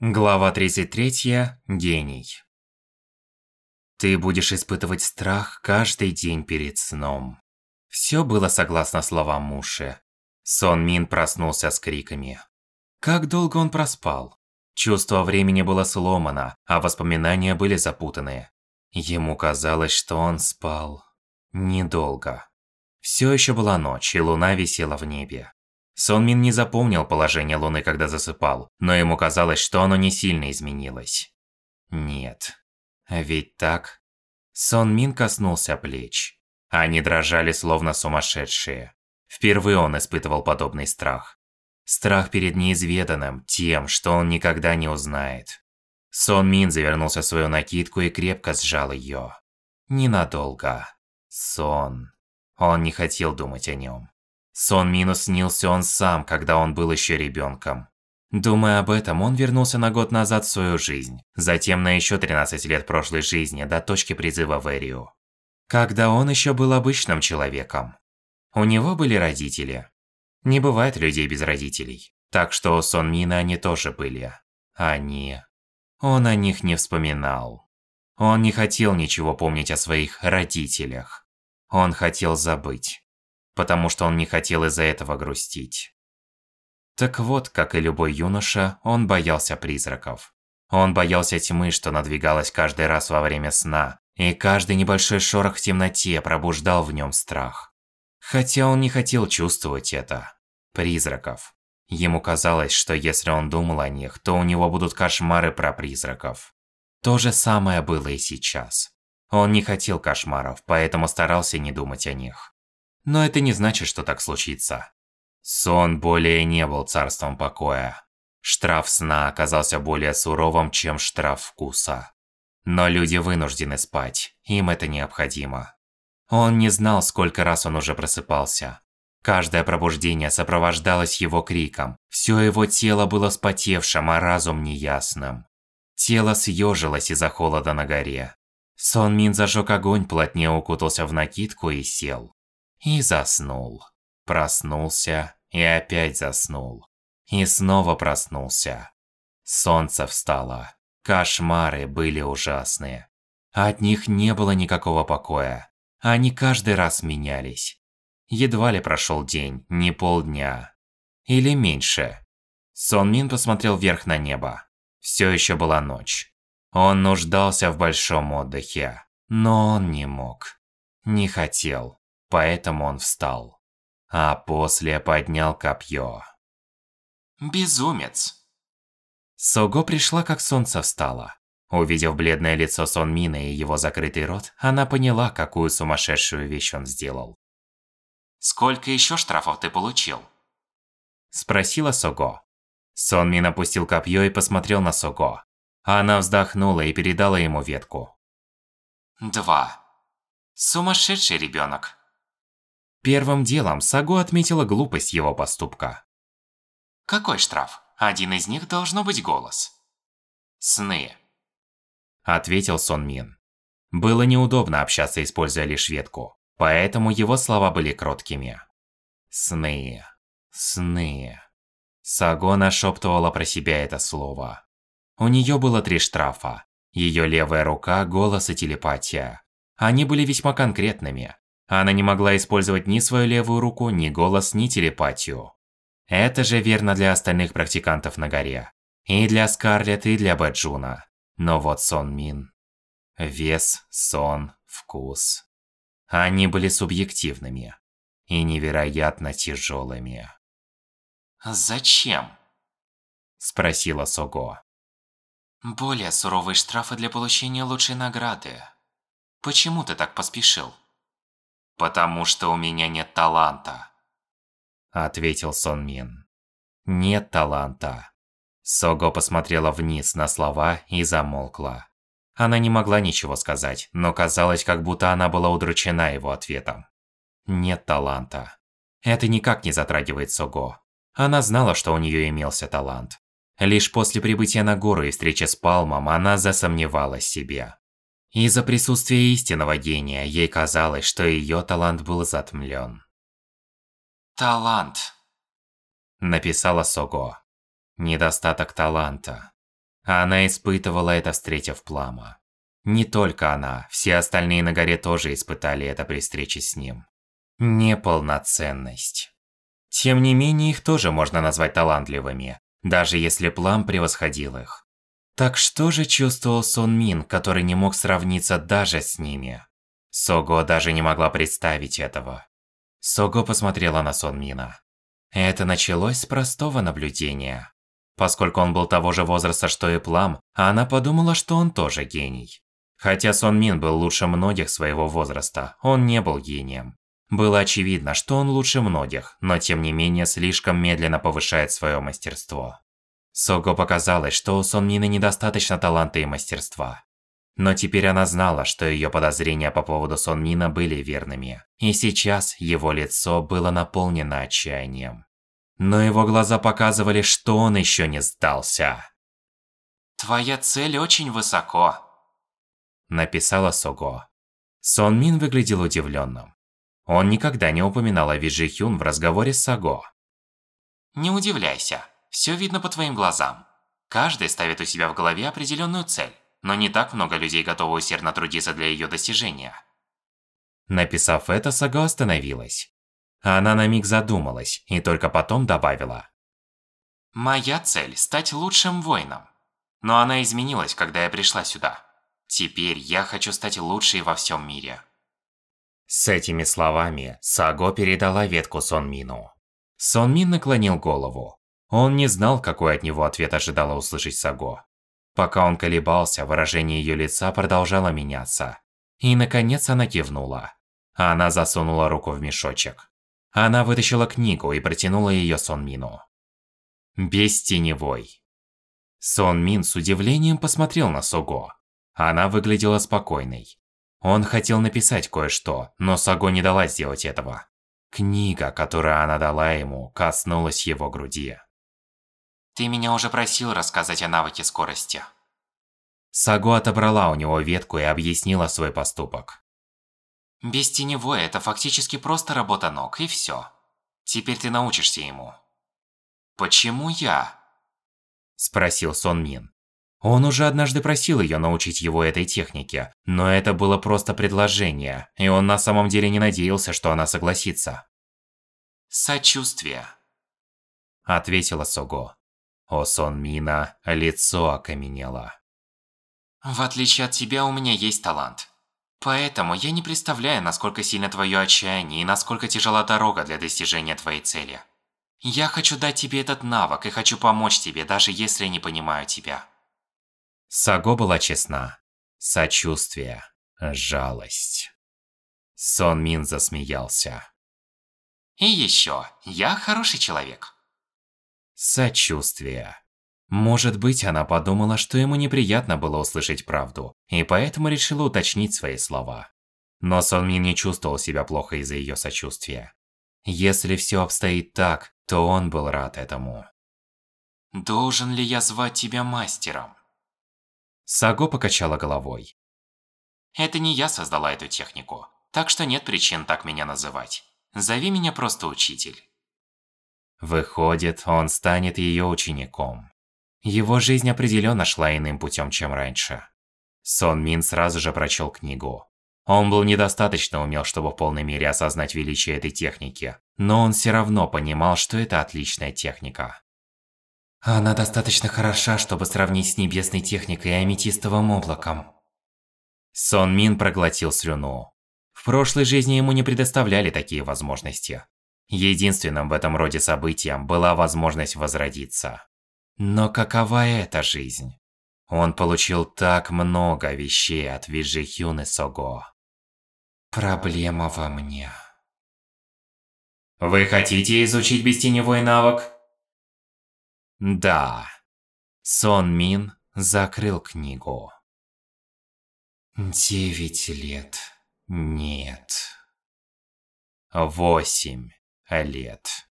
Глава 33. Гений. Ты будешь испытывать страх каждый день перед сном. Все было согласно словам Муши. Сон Мин проснулся с криками. Как долго он проспал? Чувство времени было сломано, а воспоминания были запутаны. Ему казалось, что он спал недолго. Все еще была ночь, и луна висела в небе. Сон Мин не запомнил положение Луны, когда засыпал, но ему казалось, что оно не сильно изменилось. Нет. Ведь так? Сон Мин коснулся плеч. Они дрожали, словно сумасшедшие. Впервые он испытывал подобный страх. Страх перед неизведанным, тем, что он никогда не узнает. Сон Мин завернулся в свою накидку и крепко сжал ее. Ненадолго. Сон. Он не хотел думать о нем. Сон Минус снился он сам, когда он был еще ребенком. Думая об этом, он вернулся на год назад в свою жизнь, затем на еще 13 лет прошлой жизни до точки призыва в Эрию. Когда он еще был обычным человеком. У него были родители. Не бывает людей без родителей. Так что у Сон Мина они тоже были. Они... Он о них не вспоминал. Он не хотел ничего помнить о своих родителях. Он хотел забыть потому что он не хотел из-за этого грустить. Так вот, как и любой юноша, он боялся призраков. Он боялся тьмы, что надвигалась каждый раз во время сна, и каждый небольшой шорох в темноте пробуждал в нем страх. Хотя он не хотел чувствовать это. Призраков. Ему казалось, что если он думал о них, то у него будут кошмары про призраков. То же самое было и сейчас. Он не хотел кошмаров, поэтому старался не думать о них. Но это не значит, что так случится. Сон более не был царством покоя. Штраф сна оказался более суровым, чем штраф вкуса. Но люди вынуждены спать, им это необходимо. Он не знал, сколько раз он уже просыпался. Каждое пробуждение сопровождалось его криком. Все его тело было спотевшим, а разум неясным. Тело съежилось из-за холода на горе. Сон Мин зажег огонь, плотнее укутался в накидку и сел. И заснул. Проснулся и опять заснул. И снова проснулся. Солнце встало. Кошмары были ужасные. От них не было никакого покоя. Они каждый раз менялись. Едва ли прошел день, не полдня. Или меньше. Сон Мин посмотрел вверх на небо. Все еще была ночь. Он нуждался в большом отдыхе. Но он не мог. Не хотел. Поэтому он встал. А после поднял копье. Безумец. Сого пришла, как солнце встало. Увидев бледное лицо Сон Мина и его закрытый рот, она поняла, какую сумасшедшую вещь он сделал. «Сколько еще штрафов ты получил?» Спросила Сого. Сон Мин опустил копье и посмотрел на Сого. Она вздохнула и передала ему ветку. «Два. Сумасшедший ребенок. Первым делом Саго отметила глупость его поступка. «Какой штраф? Один из них должно быть голос». «Сны», – ответил Сон Мин. Было неудобно общаться, используя лишь ветку, поэтому его слова были кроткими. «Сны, сны». Саго нашептывала про себя это слово. У нее было три штрафа. Ее левая рука, голос и телепатия. Они были весьма конкретными, она не могла использовать ни свою левую руку, ни голос, ни телепатию. Это же верно для остальных практикантов на горе. И для Скарлетт, и для Бэджуна. Но вот Сон Мин. Вес, сон, вкус. Они были субъективными. И невероятно тяжелыми. «Зачем?» Спросила Сого. «Более суровые штрафы для получения лучшей награды. Почему ты так поспешил?» «Потому что у меня нет таланта», – ответил Сон Мин. «Нет таланта». Сого посмотрела вниз на слова и замолкла. Она не могла ничего сказать, но казалось, как будто она была удручена его ответом. Нет таланта. Это никак не затрагивает Сого. Она знала, что у нее имелся талант. Лишь после прибытия на гору и встречи с Палмом она засомневалась в себе. Из-за присутствия истинного гения ей казалось, что ее талант был затмлен. «Талант», – написала Сого. Недостаток таланта. Она испытывала это, встретив Плама. Не только она, все остальные на горе тоже испытали это при встрече с ним. Неполноценность. Тем не менее, их тоже можно назвать талантливыми, даже если Плам превосходил их. Так что же чувствовал Сон Мин, который не мог сравниться даже с ними? Сого даже не могла представить этого. Сого посмотрела на Сон Мина. Это началось с простого наблюдения. Поскольку он был того же возраста, что и Плам, она подумала, что он тоже гений. Хотя Сон Мин был лучше многих своего возраста, он не был гением. Было очевидно, что он лучше многих, но тем не менее слишком медленно повышает свое мастерство. Сого показалось, что у Сон Мины недостаточно таланта и мастерства. Но теперь она знала, что ее подозрения по поводу Сон Мина были верными. И сейчас его лицо было наполнено отчаянием. Но его глаза показывали, что он еще не сдался. «Твоя цель очень высоко», – написала Сого. Сон Мин выглядел удивленным. Он никогда не упоминал о Виджи Хюн в разговоре с Саго. «Не удивляйся, все видно по твоим глазам. Каждый ставит у себя в голове определенную цель но не так много людей готовы усердно трудиться для ее достижения. Написав это, Саго остановилась. Она на миг задумалась и только потом добавила. «Моя цель – стать лучшим воином. Но она изменилась, когда я пришла сюда. Теперь я хочу стать лучшей во всем мире». С этими словами Саго передала ветку Сон Мину. Сон Мин наклонил голову. Он не знал, какой от него ответ ожидала услышать Саго. Пока он колебался, выражение ее лица продолжало меняться. И, наконец, она кивнула. Она засунула руку в мешочек. Она вытащила книгу и протянула ее Сон Мину. Бестеневой. Сон Мин с удивлением посмотрел на Сого. Она выглядела спокойной. Он хотел написать кое-что, но Саго не дала сделать этого. Книга, которую она дала ему, коснулась его груди. Ты меня уже просил рассказать о навыке скорости. Саго отобрала у него ветку и объяснила свой поступок. Без теневой это фактически просто работа ног, и все. Теперь ты научишься ему. Почему я? Спросил Сон Мин. Он уже однажды просил ее научить его этой технике, но это было просто предложение, и он на самом деле не надеялся, что она согласится. «Сочувствие», – ответила Сого. У Сон Мина лицо окаменело. В отличие от тебя, у меня есть талант. Поэтому я не представляю, насколько сильно твое отчаяние и насколько тяжела дорога для достижения твоей цели. Я хочу дать тебе этот навык и хочу помочь тебе, даже если не понимаю тебя. Саго была честна. Сочувствие. Жалость. Сон Мин засмеялся. И еще, я хороший человек. Сочувствие. Может быть, она подумала, что ему неприятно было услышать правду, и поэтому решила уточнить свои слова. Но Сон Мин не чувствовал себя плохо из-за ее сочувствия. Если все обстоит так, то он был рад этому. «Должен ли я звать тебя мастером?» Саго покачала головой. «Это не я создала эту технику, так что нет причин так меня называть. Зови меня просто учитель». Выходит, он станет ее учеником. Его жизнь определенно шла иным путем, чем раньше. Сон Мин сразу же прочел книгу. Он был недостаточно умел, чтобы в полной мере осознать величие этой техники, но он все равно понимал, что это отличная техника. Она достаточно хороша, чтобы сравнить с небесной техникой и аметистовым облаком. Сон Мин проглотил слюну. В прошлой жизни ему не предоставляли такие возможности. Единственным в этом роде событием была возможность возродиться. Но какова эта жизнь? Он получил так много вещей от Виджи Хюн и Сого. Проблема во мне. Вы хотите изучить бестеневой навык? Да. Сон Мин закрыл книгу. Девять лет. Нет. Восемь лет.